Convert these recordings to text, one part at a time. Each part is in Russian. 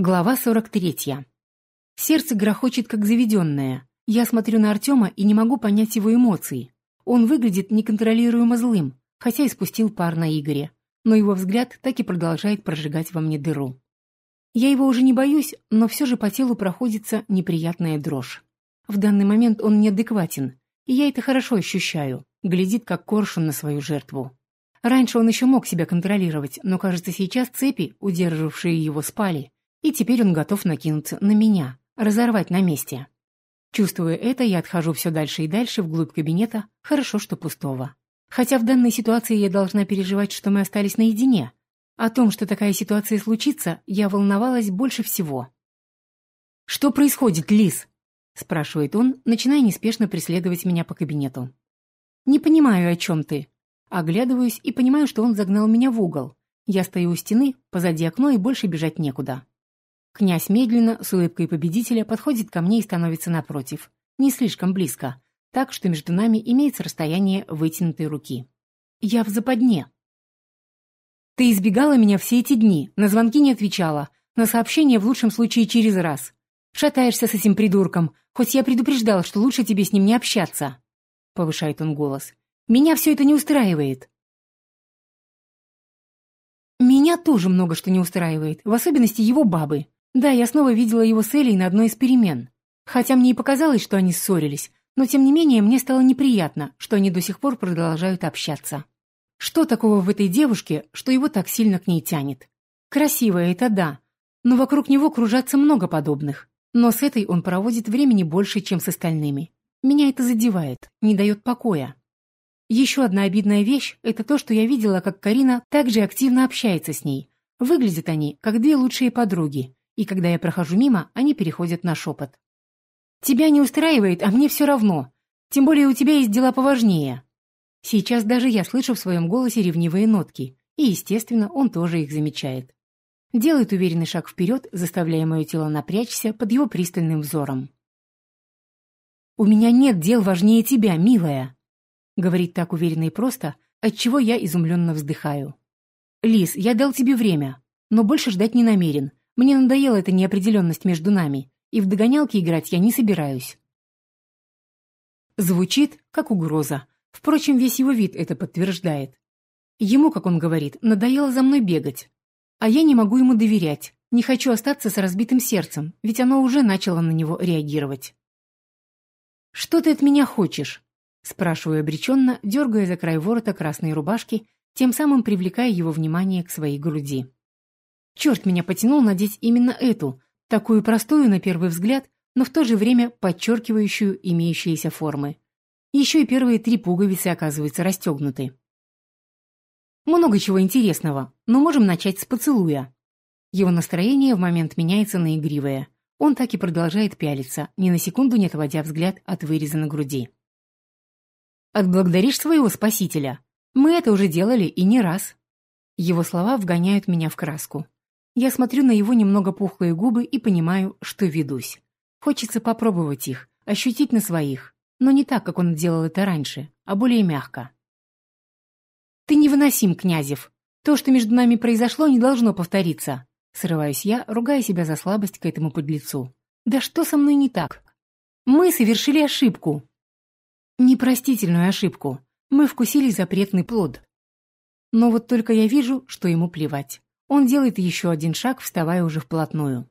Глава 43. Сердце грохочет, как заведенное. Я смотрю на Артема и не могу понять его эмоций. Он выглядит неконтролируемо злым, хотя и спустил пар на Игоре. Но его взгляд так и продолжает прожигать во мне дыру. Я его уже не боюсь, но все же по телу проходится неприятная дрожь. В данный момент он неадекватен, и я это хорошо ощущаю. Глядит, как коршун на свою жертву. Раньше он еще мог себя контролировать, но, кажется, сейчас цепи, удерживавшие его, спали, и теперь он готов накинуться на меня, разорвать на месте. Чувствуя это, я отхожу все дальше и дальше вглубь кабинета, хорошо, что пустого. Хотя в данной ситуации я должна переживать, что мы остались наедине. О том, что такая ситуация случится, я волновалась больше всего. «Что происходит, Лис?» – спрашивает он, начиная неспешно преследовать меня по кабинету. «Не понимаю, о чем ты». Оглядываюсь и понимаю, что он загнал меня в угол. Я стою у стены, позади окно и больше бежать некуда. Князь медленно, с улыбкой победителя, подходит ко мне и становится напротив. Не слишком близко, так что между нами имеется расстояние вытянутой руки. Я в западне. Ты избегала меня все эти дни, на звонки не отвечала, на сообщения в лучшем случае через раз. Шатаешься с этим придурком, хоть я предупреждал, что лучше тебе с ним не общаться. Повышает он голос. Меня все это не устраивает. Меня тоже много что не устраивает, в особенности его бабы. Да, я снова видела его с Элей на одной из перемен. Хотя мне и показалось, что они ссорились, но тем не менее мне стало неприятно, что они до сих пор продолжают общаться. Что такого в этой девушке, что его так сильно к ней тянет? Красивая это да, но вокруг него кружатся много подобных. Но с этой он проводит времени больше, чем с остальными. Меня это задевает, не дает покоя. Еще одна обидная вещь – это то, что я видела, как Карина также активно общается с ней. Выглядят они, как две лучшие подруги, и когда я прохожу мимо, они переходят на шепот. «Тебя не устраивает, а мне все равно. Тем более у тебя есть дела поважнее». Сейчас даже я слышу в своем голосе ревнивые нотки, и, естественно, он тоже их замечает. Делает уверенный шаг вперед, заставляя мое тело напрячься под его пристальным взором. «У меня нет дел важнее тебя, милая», — говорит так уверенно и просто, отчего я изумленно вздыхаю. «Лис, я дал тебе время, но больше ждать не намерен. Мне надоела эта неопределенность между нами, и в догонялки играть я не собираюсь. Звучит, как угроза. Впрочем, весь его вид это подтверждает. Ему, как он говорит, надоело за мной бегать. А я не могу ему доверять, не хочу остаться с разбитым сердцем, ведь оно уже начало на него реагировать. «Что ты от меня хочешь?» Спрашиваю обреченно, дергая за край ворота красной рубашки, тем самым привлекая его внимание к своей груди. Черт меня потянул надеть именно эту, такую простую на первый взгляд, но в то же время подчеркивающую имеющиеся формы. Еще и первые три пуговицы, оказываются, расстегнуты. Много чего интересного, но можем начать с поцелуя. Его настроение в момент меняется на игривое. Он так и продолжает пялиться, ни на секунду не отводя взгляд от выреза на груди. «Отблагодаришь своего спасителя? Мы это уже делали и не раз». Его слова вгоняют меня в краску. Я смотрю на его немного пухлые губы и понимаю, что ведусь. Хочется попробовать их, ощутить на своих, но не так, как он делал это раньше, а более мягко. «Ты невыносим, Князев. То, что между нами произошло, не должно повториться». Срываюсь я, ругая себя за слабость к этому подлецу. «Да что со мной не так? Мы совершили ошибку». Непростительную ошибку. Мы вкусили запретный плод. Но вот только я вижу, что ему плевать. Он делает еще один шаг, вставая уже вплотную.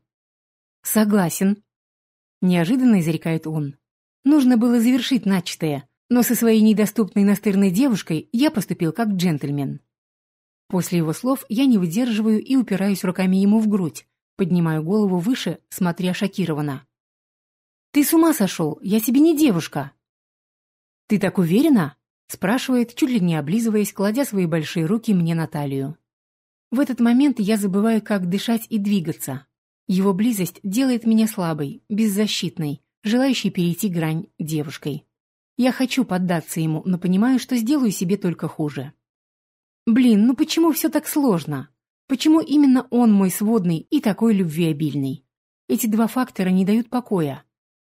«Согласен», — неожиданно изрекает он. «Нужно было завершить начатое, но со своей недоступной настырной девушкой я поступил как джентльмен». После его слов я не выдерживаю и упираюсь руками ему в грудь, поднимаю голову выше, смотря шокированно. «Ты с ума сошел? Я тебе не девушка!» «Ты так уверена?» — спрашивает, чуть ли не облизываясь, кладя свои большие руки мне на талию. В этот момент я забываю, как дышать и двигаться. Его близость делает меня слабой, беззащитной, желающей перейти грань девушкой. Я хочу поддаться ему, но понимаю, что сделаю себе только хуже. Блин, ну почему все так сложно? Почему именно он мой сводный и такой любвеобильный? Эти два фактора не дают покоя.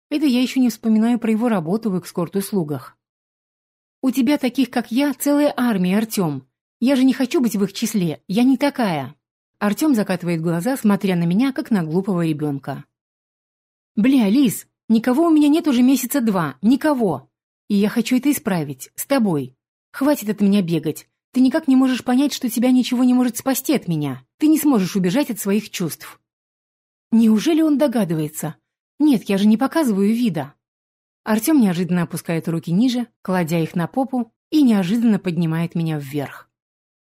Это я еще не вспоминаю про его работу в экскорт-услугах. У тебя таких, как я, целая армия, Артем. Я же не хочу быть в их числе, я не такая. Артем закатывает глаза, смотря на меня, как на глупого ребенка. «Бля, Лис, никого у меня нет уже месяца два, никого. И я хочу это исправить, с тобой. Хватит от меня бегать. Ты никак не можешь понять, что тебя ничего не может спасти от меня. Ты не сможешь убежать от своих чувств». Неужели он догадывается? Нет, я же не показываю вида. Артем неожиданно опускает руки ниже, кладя их на попу, и неожиданно поднимает меня вверх.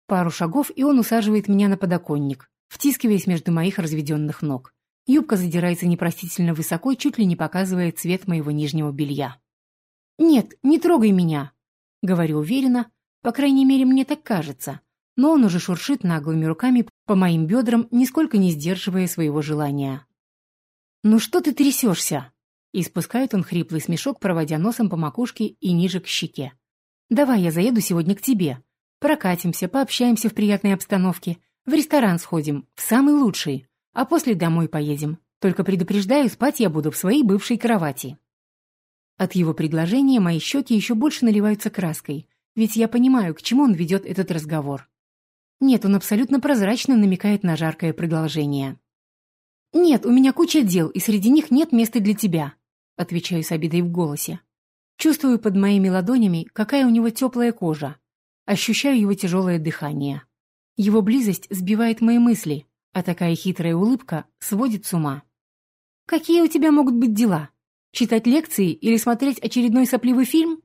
Пару шагов, и он усаживает меня на подоконник, втискиваясь между моих разведенных ног. Юбка задирается непростительно высоко, чуть ли не показывая цвет моего нижнего белья. «Нет, не трогай меня!» — говорю уверенно, по крайней мере, мне так кажется. Но он уже шуршит наглыми руками по моим бедрам, нисколько не сдерживая своего желания. «Ну что ты трясешься?» И спускает он хриплый смешок, проводя носом по макушке и ниже к щеке. «Давай я заеду сегодня к тебе. Прокатимся, пообщаемся в приятной обстановке. В ресторан сходим, в самый лучший. А после домой поедем. Только предупреждаю, спать я буду в своей бывшей кровати». От его предложения мои щеки еще больше наливаются краской, ведь я понимаю, к чему он ведет этот разговор. Нет, он абсолютно прозрачно намекает на жаркое продолжение. «Нет, у меня куча дел, и среди них нет места для тебя. Отвечаю с обидой в голосе. Чувствую под моими ладонями, какая у него теплая кожа. Ощущаю его тяжелое дыхание. Его близость сбивает мои мысли, а такая хитрая улыбка сводит с ума. «Какие у тебя могут быть дела? Читать лекции или смотреть очередной сопливый фильм?»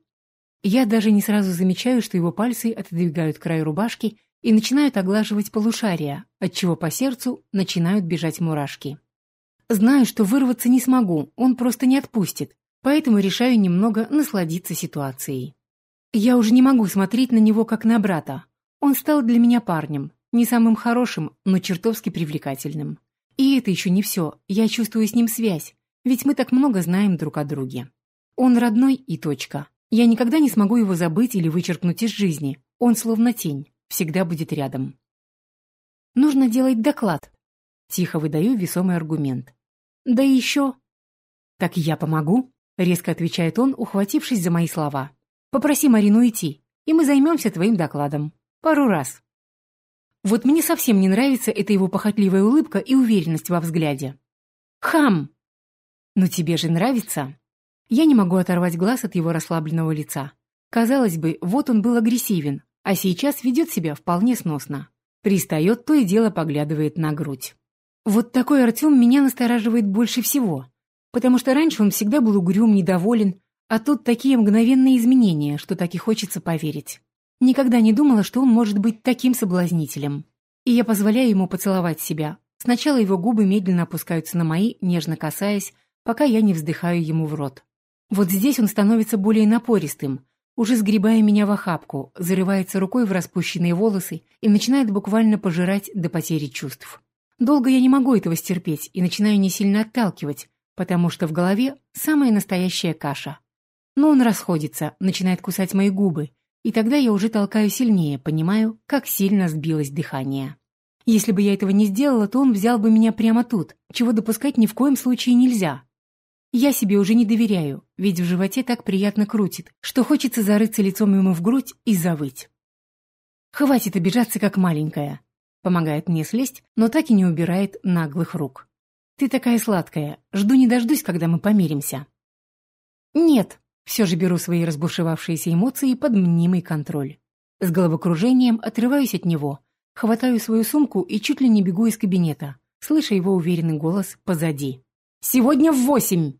Я даже не сразу замечаю, что его пальцы отодвигают край рубашки и начинают оглаживать полушария, отчего по сердцу начинают бежать мурашки. Знаю, что вырваться не смогу, он просто не отпустит, поэтому решаю немного насладиться ситуацией. Я уже не могу смотреть на него как на брата. Он стал для меня парнем, не самым хорошим, но чертовски привлекательным. И это еще не все, я чувствую с ним связь, ведь мы так много знаем друг о друге. Он родной и точка. Я никогда не смогу его забыть или вычеркнуть из жизни. Он словно тень, всегда будет рядом. Нужно делать доклад. Тихо выдаю весомый аргумент. Да еще... Так я помогу, резко отвечает он, ухватившись за мои слова. Попроси Марину идти, и мы займемся твоим докладом. Пару раз. Вот мне совсем не нравится эта его похотливая улыбка и уверенность во взгляде. Хам! Но тебе же нравится? Я не могу оторвать глаз от его расслабленного лица. Казалось бы, вот он был агрессивен, а сейчас ведет себя вполне сносно. Пристает, то и дело поглядывает на грудь. Вот такой Артем меня настораживает больше всего, потому что раньше он всегда был угрюм, недоволен, а тут такие мгновенные изменения, что так и хочется поверить. Никогда не думала, что он может быть таким соблазнителем. И я позволяю ему поцеловать себя. Сначала его губы медленно опускаются на мои, нежно касаясь, пока я не вздыхаю ему в рот. Вот здесь он становится более напористым, уже сгребая меня в охапку, зарывается рукой в распущенные волосы и начинает буквально пожирать до потери чувств. Долго я не могу этого стерпеть и начинаю не сильно отталкивать, потому что в голове самая настоящая каша. Но он расходится, начинает кусать мои губы, и тогда я уже толкаю сильнее, понимаю, как сильно сбилось дыхание. Если бы я этого не сделала, то он взял бы меня прямо тут, чего допускать ни в коем случае нельзя. Я себе уже не доверяю, ведь в животе так приятно крутит, что хочется зарыться лицом ему в грудь и завыть. Хватит обижаться, как маленькая. Помогает мне слезть, но так и не убирает наглых рук. «Ты такая сладкая. Жду не дождусь, когда мы помиримся». «Нет», все же беру свои разбушевавшиеся эмоции под мнимый контроль. С головокружением отрываюсь от него, хватаю свою сумку и чуть ли не бегу из кабинета, слыша его уверенный голос позади. «Сегодня в восемь!»